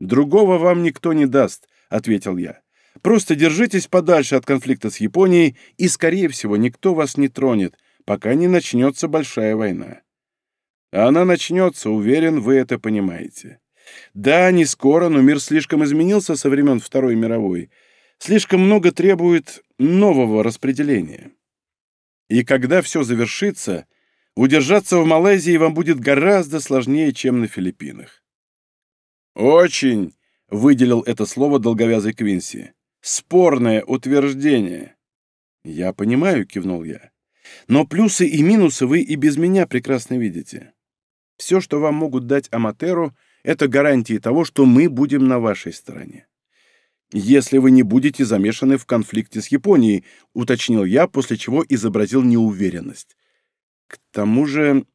A: «Другого вам никто не даст», — ответил я. «Просто держитесь подальше от конфликта с Японией, и, скорее всего, никто вас не тронет, пока не начнется большая война. А она начнется, уверен, вы это понимаете. Да, не скоро, но мир слишком изменился со времен Второй мировой. Слишком много требует нового распределения. И когда все завершится, удержаться в Малайзии вам будет гораздо сложнее, чем на Филиппинах. «Очень», — выделил это слово долговязый Квинси, — «спорное утверждение». «Я понимаю», — кивнул я. «Но плюсы и минусы вы и без меня прекрасно видите. Все, что вам могут дать Аматеру, это гарантии того, что мы будем на вашей стороне если вы не будете замешаны в конфликте с Японией», — уточнил я, после чего изобразил неуверенность. К тому же...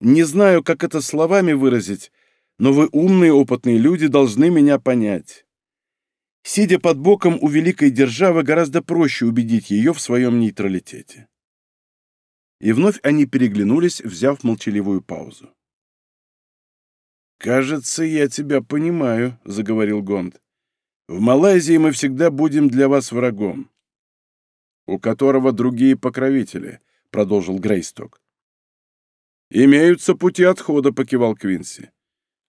A: Не знаю, как это словами выразить, но вы умные, опытные люди должны меня понять. Сидя под боком у великой державы, гораздо проще убедить ее в своем нейтралитете. И вновь они переглянулись, взяв молчаливую паузу. «Кажется, я тебя понимаю», — заговорил Гонд. «В Малайзии мы всегда будем для вас врагом, у которого другие покровители», — продолжил Грейсток. «Имеются пути отхода», — покивал Квинси.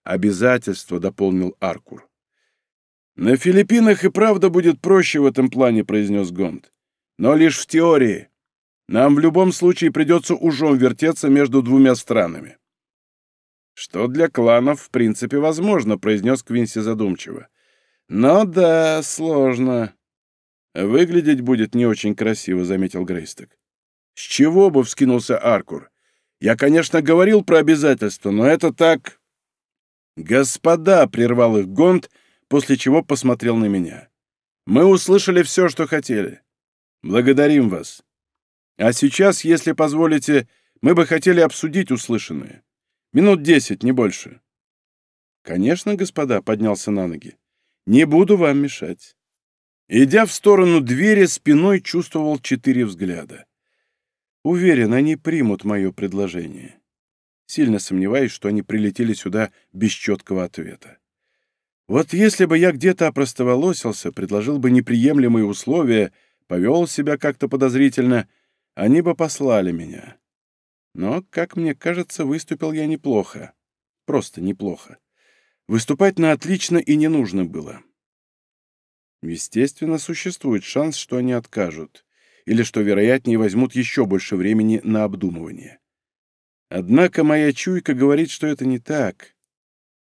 A: «Обязательства», — дополнил Аркур. «На Филиппинах и правда будет проще в этом плане», — произнес Гонд. «Но лишь в теории. Нам в любом случае придется ужом вертеться между двумя странами». «Что для кланов, в принципе, возможно», — произнес Квинси задумчиво. «Но да, сложно. Выглядеть будет не очень красиво», — заметил Грейсток. «С чего бы?» — вскинулся Аркур. «Я, конечно, говорил про обязательства, но это так...» «Господа!» — прервал их Гонд — после чего посмотрел на меня. «Мы услышали все, что хотели. Благодарим вас. А сейчас, если позволите, мы бы хотели обсудить услышанное. Минут десять, не больше». «Конечно, господа», — поднялся на ноги. «Не буду вам мешать». Идя в сторону двери, спиной чувствовал четыре взгляда. Уверен, они примут мое предложение. Сильно сомневаюсь, что они прилетели сюда без четкого ответа. Вот если бы я где-то опростоволосился, предложил бы неприемлемые условия, повел себя как-то подозрительно, они бы послали меня. Но, как мне кажется, выступил я неплохо. Просто неплохо. Выступать на отлично и не нужно было. Естественно, существует шанс, что они откажут, или, что вероятнее, возьмут еще больше времени на обдумывание. Однако моя чуйка говорит, что это не так.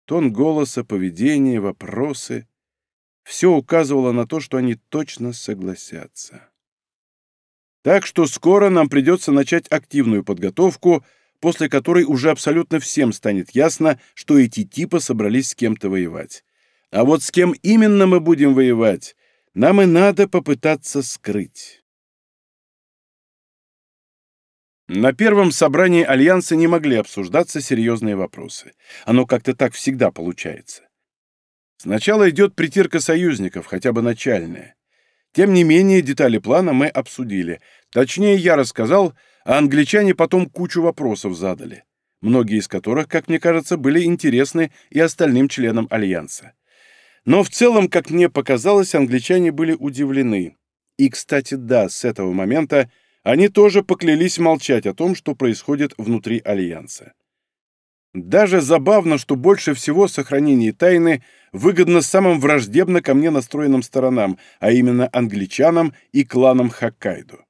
A: Тон голоса, поведение, вопросы — все указывало на то, что они точно согласятся. Так что скоро нам придется начать активную подготовку, после которой уже абсолютно всем станет ясно, что эти типы собрались с кем-то воевать. А вот с кем именно мы будем воевать, нам и надо попытаться скрыть. На первом собрании Альянса не могли обсуждаться серьезные вопросы. Оно как-то так всегда получается. Сначала идет притирка союзников, хотя бы начальная. Тем не менее, детали плана мы обсудили. Точнее, я рассказал, а англичане потом кучу вопросов задали, многие из которых, как мне кажется, были интересны и остальным членам Альянса. Но в целом, как мне показалось, англичане были удивлены. И, кстати, да, с этого момента они тоже поклялись молчать о том, что происходит внутри Альянса. Даже забавно, что больше всего сохранение тайны выгодно самым враждебно ко мне настроенным сторонам, а именно англичанам и кланам Хоккайдо.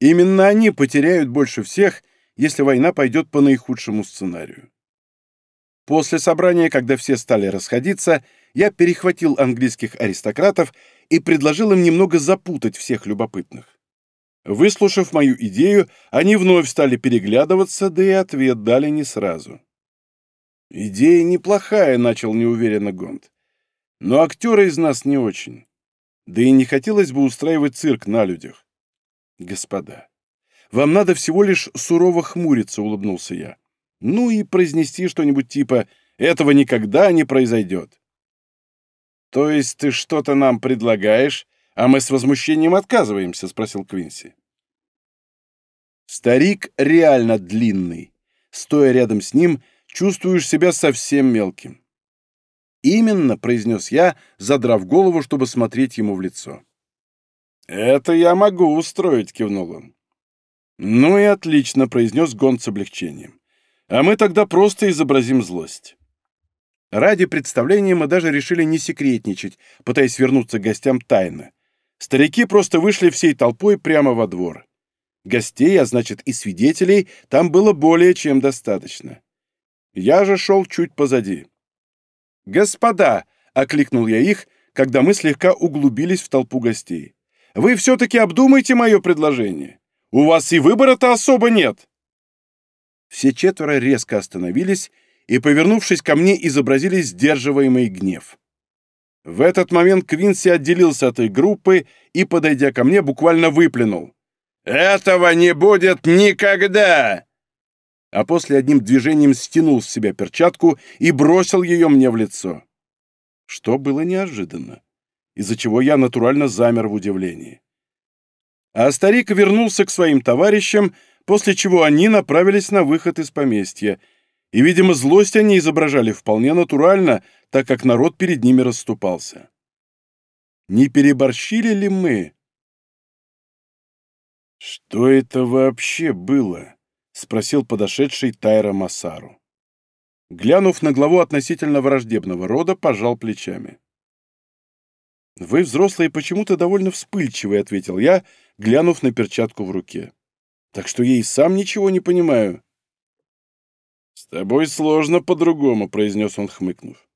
A: Именно они потеряют больше всех, если война пойдет по наихудшему сценарию. После собрания, когда все стали расходиться, я перехватил английских аристократов и предложил им немного запутать всех любопытных. Выслушав мою идею, они вновь стали переглядываться, да и ответ дали не сразу. «Идея неплохая», — начал неуверенно Гонд. «Но актеры из нас не очень. Да и не хотелось бы устраивать цирк на людях». «Господа, вам надо всего лишь сурово хмуриться», — улыбнулся я. «Ну и произнести что-нибудь типа «этого никогда не произойдет». «То есть ты что-то нам предлагаешь, «А мы с возмущением отказываемся», — спросил Квинси. Старик реально длинный. Стоя рядом с ним, чувствуешь себя совсем мелким. «Именно», — произнес я, задрав голову, чтобы смотреть ему в лицо. «Это я могу устроить», — кивнул он. «Ну и отлично», — произнес Гон с облегчением. «А мы тогда просто изобразим злость». Ради представления мы даже решили не секретничать, пытаясь вернуться к гостям тайно. Старики просто вышли всей толпой прямо во двор. Гостей, а значит и свидетелей, там было более чем достаточно. Я же шел чуть позади. «Господа!» — окликнул я их, когда мы слегка углубились в толпу гостей. «Вы все-таки обдумайте мое предложение. У вас и выбора-то особо нет!» Все четверо резко остановились и, повернувшись ко мне, изобразили сдерживаемый гнев. В этот момент Квинси отделился от этой группы и, подойдя ко мне, буквально выплюнул. «Этого не будет никогда!» А после одним движением стянул с себя перчатку и бросил ее мне в лицо. Что было неожиданно, из-за чего я натурально замер в удивлении. А старик вернулся к своим товарищам, после чего они направились на выход из поместья, и, видимо, злость они изображали вполне натурально, так как народ перед ними расступался. Не переборщили ли мы? «Что это вообще было?» — спросил подошедший Тайра Масару. Глянув на главу относительно враждебного рода, пожал плечами. «Вы, взрослые, почему-то довольно вспыльчивые», — ответил я, глянув на перчатку в руке. «Так что я и сам ничего не понимаю». «С тобой сложно по-другому», — произнес он, хмыкнув.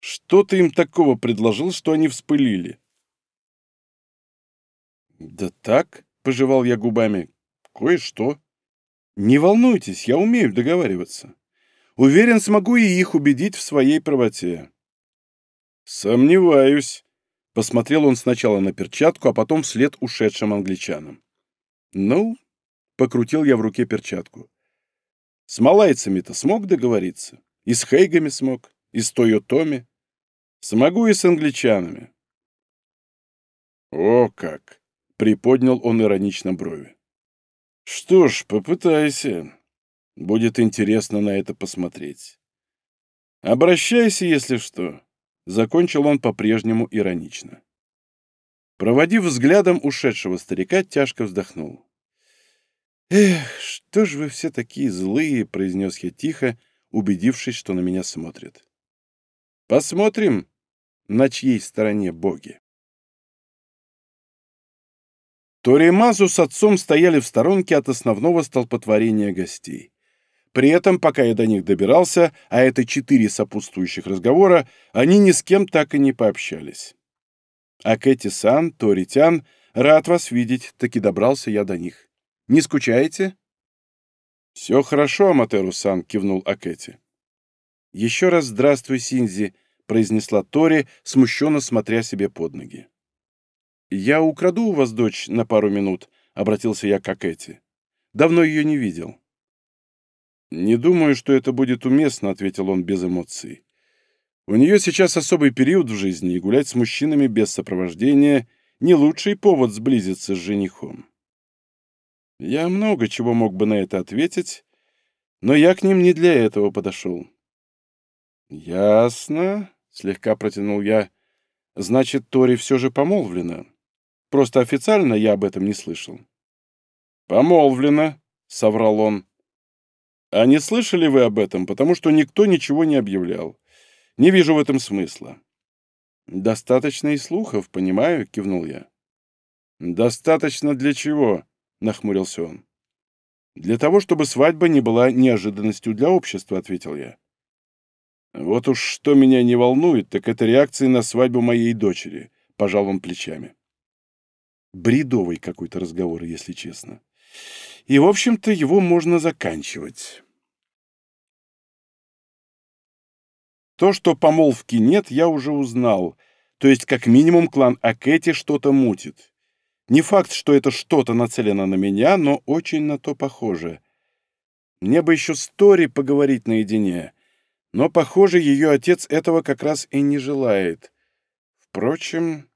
A: «Что ты им такого предложил, что они вспылили?» «Да так», — пожевал я губами, — «кое-что. Не волнуйтесь, я умею договариваться. Уверен, смогу и их убедить в своей правоте». «Сомневаюсь», — посмотрел он сначала на перчатку, а потом вслед ушедшим англичанам. «Ну», — покрутил я в руке перчатку, — «с малайцами-то смог договориться? И с хейгами смог, и с Тойотоми. Смогу и с англичанами». «О как!» — приподнял он иронично брови. «Что ж, попытайся. Будет интересно на это посмотреть. Обращайся, если что». Закончил он по-прежнему иронично. Проводив взглядом ушедшего старика, тяжко вздохнул. «Эх, что ж вы все такие злые!» — произнес я тихо, убедившись, что на меня смотрят. «Посмотрим, на чьей стороне боги». Торимазу с отцом стояли в сторонке от основного столпотворения гостей. При этом, пока я до них добирался, а это четыре сопутствующих разговора, они ни с кем так и не пообщались. А Кэти-сан, Торитян, рад вас видеть, таки добрался я до них. Не скучаете? «Все хорошо, Аматеру-сан», — кивнул Акэти. «Еще раз здравствуй, Синзи», — произнесла Тори, смущенно смотря себе под ноги. «Я украду у вас дочь на пару минут», — обратился я к Акэти. «Давно ее не видел». «Не думаю, что это будет уместно», — ответил он без эмоций. «У нее сейчас особый период в жизни, и гулять с мужчинами без сопровождения — не лучший повод сблизиться с женихом». Я много чего мог бы на это ответить, но я к ним не для этого подошел. «Ясно», — слегка протянул я. «Значит, Тори все же помолвлена». Просто официально я об этом не слышал. «Помолвлено», — соврал он. «А не слышали вы об этом, потому что никто ничего не объявлял. Не вижу в этом смысла». «Достаточно и слухов, понимаю», — кивнул я. «Достаточно для чего?» — нахмурился он. «Для того, чтобы свадьба не была неожиданностью для общества», — ответил я. «Вот уж что меня не волнует, так это реакция на свадьбу моей дочери», — пожал он плечами. Бредовый какой-то разговор, если честно. И, в общем-то, его можно заканчивать. То, что помолвки нет, я уже узнал. То есть, как минимум, клан Акэти что-то мутит. Не факт, что это что-то нацелено на меня, но очень на то похоже. Мне бы еще с Тори поговорить наедине, но, похоже, ее отец этого как раз и не желает. Впрочем...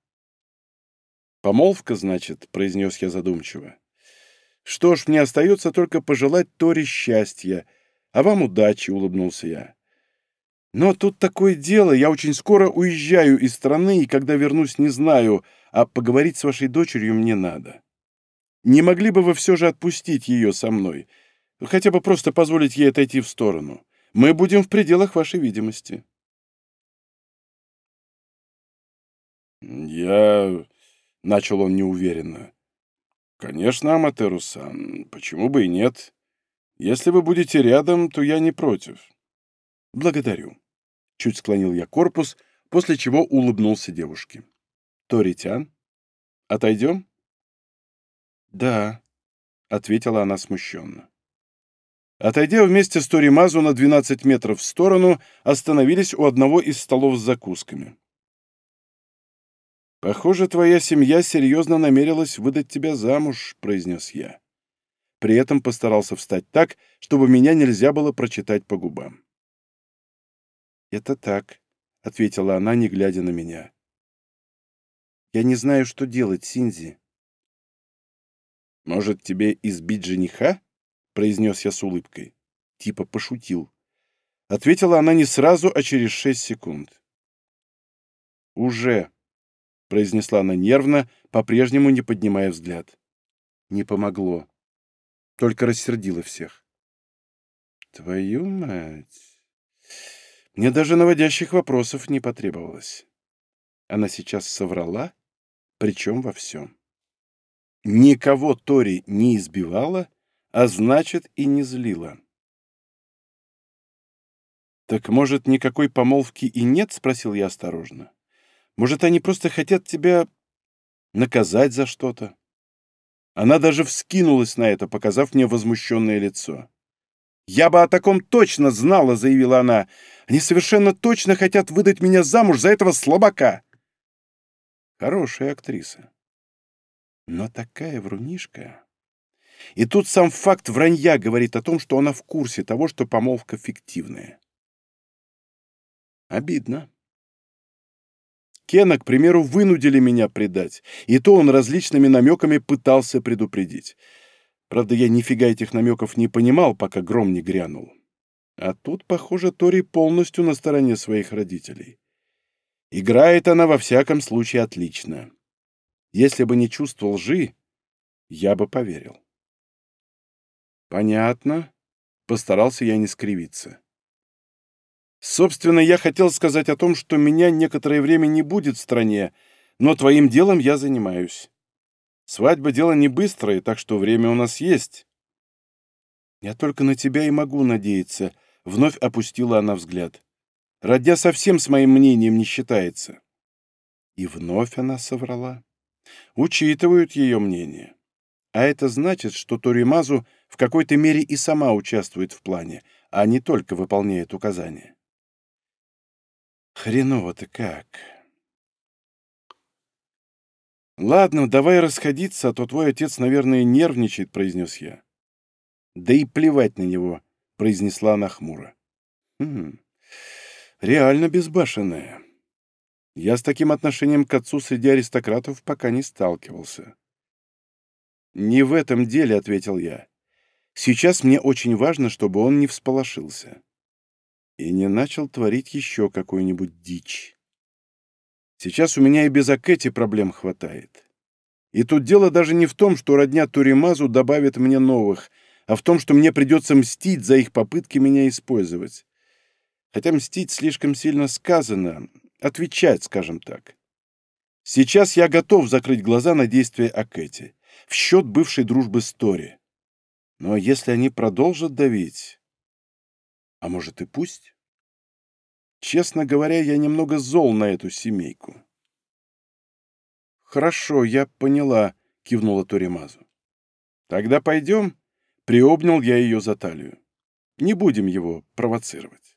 A: «Помолвка, значит», — произнес я задумчиво. «Что ж, мне остается только пожелать Торе счастья, а вам удачи», — улыбнулся я. «Но тут такое дело, я очень скоро уезжаю из страны, и когда вернусь, не знаю, а поговорить с вашей дочерью мне надо. Не могли бы вы все же отпустить ее со мной? Хотя бы просто позволить ей отойти в сторону. Мы будем в пределах вашей видимости». «Я...» — начал он неуверенно. «Конечно, Аматеру-сан, почему бы и нет? Если вы будете рядом, то я не против». «Благодарю». Чуть склонил я корпус, после чего улыбнулся девушке. «Торитян, отойдем?» «Да», — ответила она смущенно. Отойдя вместе с Торимазу на 12 метров в сторону, остановились у одного из столов с закусками. «Похоже, твоя семья серьезно намерилась выдать тебя замуж», — произнес я. При этом постарался встать так, чтобы меня нельзя было прочитать по губам. «Это так», — ответила она, не глядя на меня. «Я не знаю, что делать, Синзи». «Может, тебе избить жениха?» — произнес я с улыбкой. Типа пошутил. Ответила она не сразу, а через шесть секунд. «Уже», — произнесла она нервно, по-прежнему не поднимая взгляд. Не помогло. Только рассердила всех. «Твою мать!» Мне даже наводящих вопросов не потребовалось. Она сейчас соврала, причем во всем. Никого Тори не избивала, а значит и не злила. «Так, может, никакой помолвки и нет?» — спросил я осторожно. «Может, они просто хотят тебя наказать за что-то?» Она даже вскинулась на это, показав мне возмущенное лицо. «Я бы о таком точно знала», — заявила она. «Они совершенно точно хотят выдать меня замуж за этого слабака». Хорошая актриса. Но такая врунишка. И тут сам факт вранья говорит о том, что она в курсе того, что помолвка фиктивная. Обидно. Кена, к примеру, вынудили меня предать, и то он различными намеками пытался предупредить. Правда, я нифига этих намеков не понимал, пока гром не грянул. А тут, похоже, Тори полностью на стороне своих родителей. Играет она во всяком случае отлично. Если бы не чувствовал лжи, я бы поверил. Понятно. Постарался я не скривиться. Собственно, я хотел сказать о том, что меня некоторое время не будет в стране, но твоим делом я занимаюсь. Свадьба — дело не быстрое, так что время у нас есть. Я только на тебя и могу надеяться, — вновь опустила она взгляд. Родня совсем с моим мнением не считается. И вновь она соврала. Учитывают ее мнение. А это значит, что Торимазу в какой-то мере и сама участвует в плане, а не только выполняет указания. Хреново-то как. Ладно, давай расходиться, а то твой отец, наверное, нервничает, произнес я. Да и плевать на него, произнесла она хмуро. Хм, реально безбашенная. Я с таким отношением к отцу среди аристократов пока не сталкивался. «Не в этом деле», — ответил я. «Сейчас мне очень важно, чтобы он не всполошился и не начал творить еще какую-нибудь дичь. Сейчас у меня и без Акэти проблем хватает. И тут дело даже не в том, что родня Туримазу добавит мне новых, а в том, что мне придется мстить за их попытки меня использовать. Хотя мстить слишком сильно сказано, отвечать, скажем так. Сейчас я готов закрыть глаза на действия Акэти, в счет бывшей дружбы с Тори. Но если они продолжат давить, а может и пусть? Честно говоря, я немного зол на эту семейку. «Хорошо, я поняла», — кивнула Торимазу. «Тогда пойдем?» — приобнял я ее за талию. «Не будем его провоцировать».